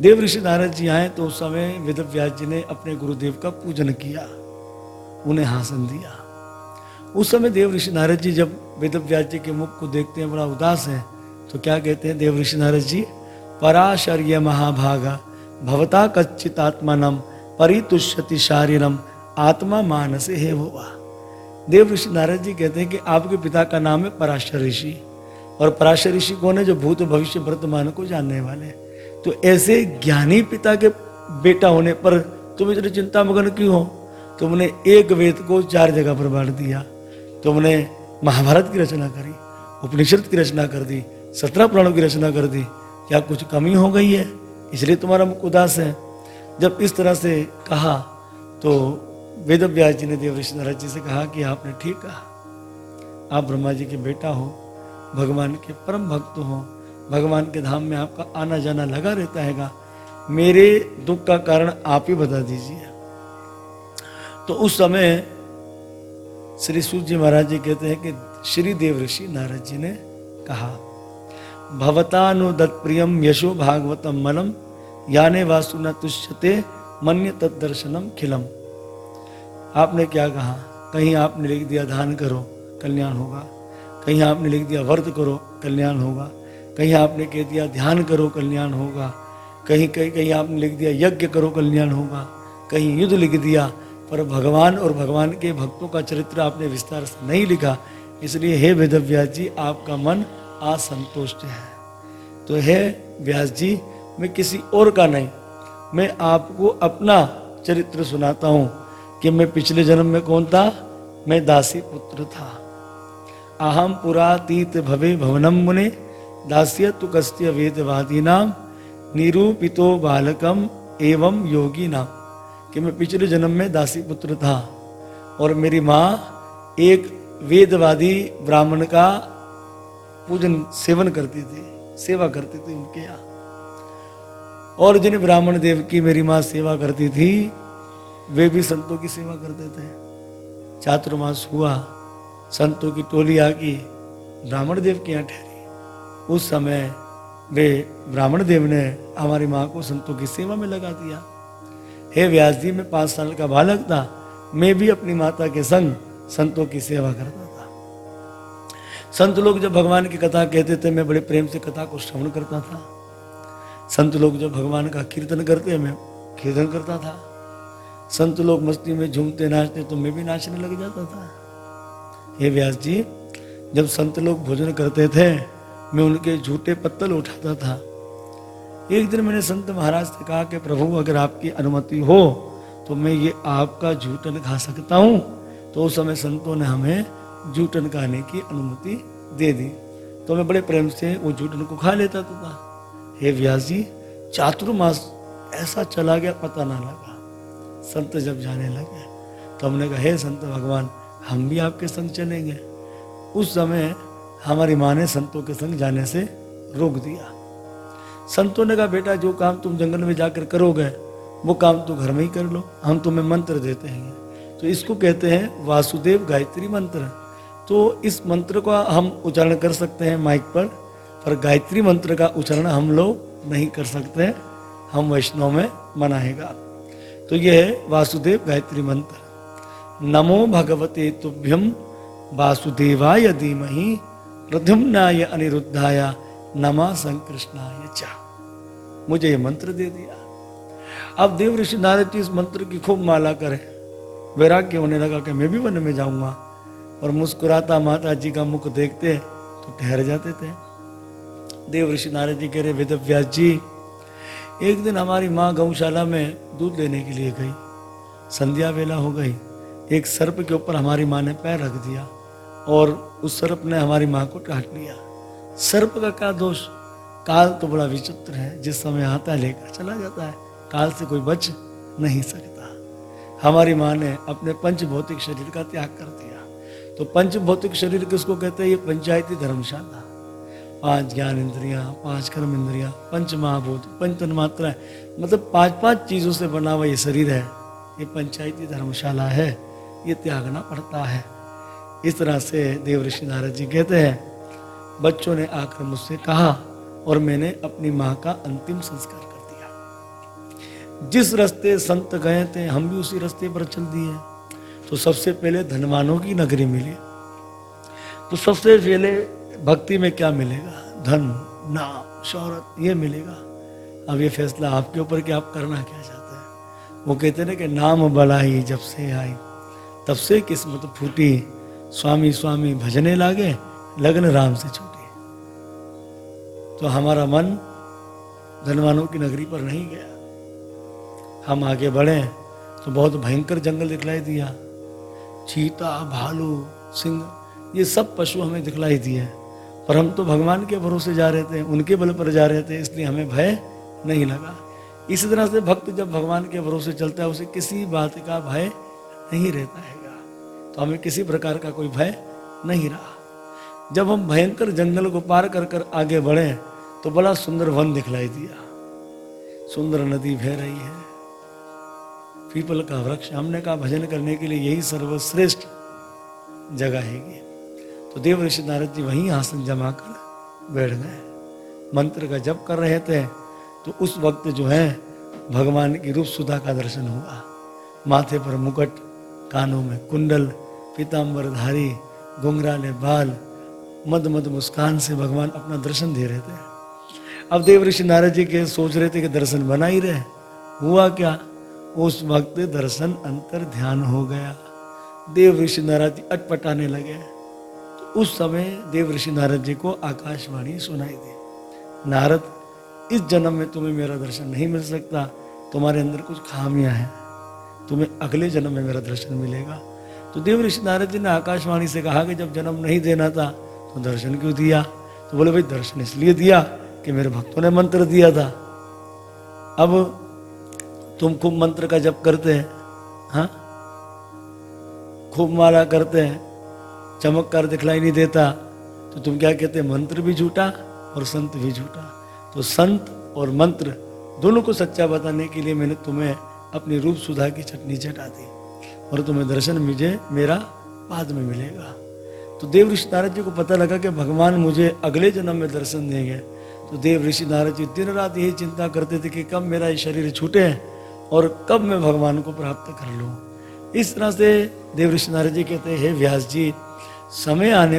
देव ऋषि नारद जी आए तो उस समय वेद जी ने अपने गुरुदेव का पूजन किया, उन्हें हासन दिया। उस समय देव ऋषि नारद जी जब वेद जी के मुख को देखते हैं, बड़ा उदास है तो क्या कहते हैं, देव ऋषि नारद जी, पराशर्य महाभागा, भवता कच्चित आत्मानम परितुष्यति शारीरम, आत्मा मानस हे हुआ देव ऋषि नारद जी कहते हैं कि आपके पिता का नाम है पराशर ऋषि, और पराशर ऋषि कौन है जो भूत भविष्य वर्तमान को जानने वाले हैं? तो ऐसे ज्ञानी पिता के बेटा होने पर तुम इतनी चिंता मगन क्यों हो? तुमने एक वेद को चार जगह पर बांट दिया। तुमने महाभारत की रचना करी, उपनिषद की रचना कर दी, सत्रह पुराणों की रचना कर दी। क्या कुछ कमी हो गई है? इसलिए तुम्हारा मुख उदास है। जब इस तरह से कहा तो वेद व्यास जी ने देव ऋषि नारद जी से कहा कि आपने ठीक कहा। आप ब्रह्मा जी के बेटा हो, भगवान के परम भक्त हो। भगवान के धाम में आपका आना जाना लगा रहता हैगा। मेरे दुख का कारण आप ही बता दीजिए। तो उस समय श्री सूर्य जी महाराज जी कहते हैं कि श्री देव ऋषि नारद जी ने कहा भवतानुदत प्रियम यशो भागवतम मनम याने वासु न तुष्यते मन्य तदर्शनम खिलम। आपने क्या कहा? कहीं आपने लिख दिया दान करो, कल्याण होगा। कहीं आपने लिख दिया व्रत करो, कल्याण होगा। कहीं आपने कह दिया, ध्यान करो कल्याण होगा। कहीं कहीं कहीं आपने लिख दिया, यज्ञ करो कल्याण होगा। कहीं युद्ध लिख दिया, पर भगवान और भगवान के भक्तों का चरित्र आपने विस्तार से नहीं लिखा। इसलिए हे वेद व्यास जी, आपका मन असंतुष्ट है। तो हे व्यास जी, मैं किसी और का नहीं, मैं आपको अपना चरित्र सुनाता हूँ कि मैं पिछले जन्म में कौन था? मैं दासी पुत्र था। अहम पुरातीत भवे भवनम मुने दास्य तु कस्य वेदवादी नाम निरूपितो बालकम एवं योगी नाम कि मैं पिछले जन्म में दासी पुत्र था और मेरी माँ एक वेदवादी ब्राह्मण का पूजन सेवन करती थी, सेवा करती थी उनके यहाँ। और जिन ब्राह्मण देव की मेरी माँ सेवा करती थी, वे भी संतों की सेवा करते थे। चातुर्मास हुआ, संतों की टोली आ गई, ब्राह्मण देव के यहाँ ठहरी। उस समय वे ब्राह्मण देव ने हमारी माँ को संतों की सेवा में लगा दिया। हे व्यास जी, मैं पाँच साल का बालक था। मैं भी अपनी माता के संग संतों की सेवा करता था। संत लोग जब भगवान की कथा कहते थे, मैं बड़े प्रेम से कथा को श्रवण करता था। संत लोग जब भगवान का कीर्तन करते, मैं कीर्तन करता था। संत लोग मस्ती में झूमते, नाचते तो मैं भी नाचने लग जाता था। हे व्यास जी, जब संत लोग भोजन करते थे मैं उनके झूठे पत्तल उठाता था। एक दिन मैंने संत महाराज से कहा कि, प्रभु, अगर आपकी अनुमति हो तो मैं ये आपका झूठन खा सकता हूँ। तो उस समय संतों ने हमें जूटन खाने की अनुमति दे दी। तो मैं बड़े प्रेम से वो जूटन को खा लेता था हे व्यास जी चातुर्मास ऐसा चला गया, पता ना लगा। संत जब जाने लगे तो हमने कहा, हे संत भगवान, हम भी आपके संग चलेंगे। उस समय हमारी माँ ने संतों के संग जाने से रोक दिया। संतों ने कहा, बेटा, जो काम तुम जंगल में जाकर करोगे, वो काम तो घर में ही कर लो। हम तुम्हें मंत्र देते हैं। तो इसको कहते हैं वासुदेव गायत्री मंत्र। तो इस मंत्र का हम उच्चारण कर सकते हैं माइक पर पर गायत्री मंत्र का उच्चारण हम लोग नहीं कर सकते। हैं हम वैष्णव में मनाएगा। तो यह है वासुदेव गायत्री मंत्र। नमो भगवते तुभ्यम वासुदेवाय धीमहि। प्रद्युम्नाय अनिरुद्धाय नमा संकृष्णाय चा। मुझे ये मंत्र दे दिया। अब देव ऋषि नारद जी इस मंत्र की खूब माला करें। वैराग्य होने लगा कि मैं भी वन में जाऊँगा। और मुस्कुराता माता जी का मुख देखते तो ठहर जाते थे। देव ऋषि नारद जी कह रहे, वेद व्यास जी, एक दिन हमारी माँ गौशाला में दूध लेने के लिए गई। संध्या वेला हो गई। एक सर्प के ऊपर हमारी माँ ने पैर रख दिया। और उस सर्प ने हमारी माँ को काट लिया। सर्प का क्या दोष? काल तो बड़ा विचित्र है, जिस समय आता है, लेकर चला जाता है। काल से कोई बच नहीं सकता। हमारी माँ ने अपने पंच भौतिक शरीर का त्याग कर दिया। तो पंच भौतिक शरीर किसको कहते हैं? ये पंचायती धर्मशाला। पाँच ज्ञान इंद्रिया, पाँच कर्म इंद्रिया, पंच महाभूत, पंच तन्मात्रा मतलब पाँच पाँच चीज़ों से बना हुआ ये शरीर है। ये पंचायती धर्मशाला है। ये त्यागना पड़ता है। इस तरह से देव ऋषि नारद जी कहते हैं, बच्चों ने आकर मुझसे कहा और मैंने अपनी माँ का अंतिम संस्कार कर दिया। जिस रास्ते संत गए थे, हम भी उसी रास्ते पर चल दिए। तो सबसे पहले धनवानों की नगरी मिली। तो सबसे पहले भक्ति में क्या मिलेगा? धन, नाम, शौहरत, ये मिलेगा। अब ये फैसला आपके ऊपर कि आप करना क्या चाहते हैं? वो कहते ना कि नाम बड़ा ही जब से आई, तब से किस्मत फूटी। स्वामी स्वामी भजने लागे, लगन राम से छूटी। तो हमारा मन धनवानों की नगरी पर नहीं गया। हम आगे बढ़े तो बहुत भयंकर जंगल दिखलाई दिया। चीता, भालू, सिंह, ये सब पशु हमें दिखलाई दिए। पर हम तो भगवान के भरोसे जा रहे थे, उनके बल पर जा रहे थे, इसलिए हमें भय नहीं लगा। इसी तरह से भक्त जब भगवान के भरोसे चलता है, उसे किसी बात का भय नहीं रहता है। तो हमें किसी प्रकार का कोई भय नहीं रहा। जब हम भयंकर जंगल को पार कर कर आगे बढ़े तो बड़ा सुंदर वन दिखलाई दिया। सुंदर नदी बह रही है। पीपल का वृक्ष, हमने कहा भजन करने के लिए यही सर्वश्रेष्ठ जगह है तो देव ऋषि नारद जी वहीं आसन जमा कर बैठ गए। मंत्र का जप कर रहे थे तो उस वक्त जो है, भगवान की रूप सुधा का दर्शन हुआ। माथे पर मुकुट, कानों में कुंडल पीताम्बरधारी घुंघराले बाल, मद मद मुस्कान से भगवान अपना दर्शन दे रहे थे। अब देव ऋषि नारद जी के सोच रहे थे कि दर्शन बना ही रहे। हुआ क्या? उस वक्त दर्शन अंतर ध्यान हो गया। देव ऋषि नारद जी अटपटाने लगे। तो उस समय देव ऋषि नारद जी को आकाशवाणी सुनाई दी। नारद, इस जन्म में तुम्हें मेरा दर्शन नहीं मिल सकता। तुम्हारे अंदर कुछ खामियाँ हैं। तुम्हें अगले जन्म में मेरा दर्शन मिलेगा। तो देव ऋषि नारद जी ने आकाशवाणी से कहा कि जब जन्म नहीं देना था तो दर्शन क्यों दिया? तो बोले, भाई, दर्शन इसलिए दिया कि मेरे भक्तों ने मंत्र दिया था। अब तुम खूब मंत्र का जप करते हैं हाँ? खूब माला करते हैं, चमत्कार दिखलाई नहीं देता तो तुम क्या कहते मंत्र भी झूठा और संत भी झूठा। तो संत और मंत्र दोनों को सच्चा बताने के लिए मैंने तुम्हें अपनी रूप सुधा की चटनी चटा दी। और तुम्हें दर्शन मुझे, मेरा बाद में मिलेगा। तो देव ऋषि नारद जी को पता लगा कि भगवान मुझे अगले जन्म में दर्शन देंगे। तो देव ऋषि नारद जी दिन रात यही चिंता करते थे कि कब मेरा ये शरीर छूटे और कब मैं भगवान को प्राप्त कर लूँ। इस तरह से देव ऋषि नारद जी कहते हैं, हे व्यास जी, समय आने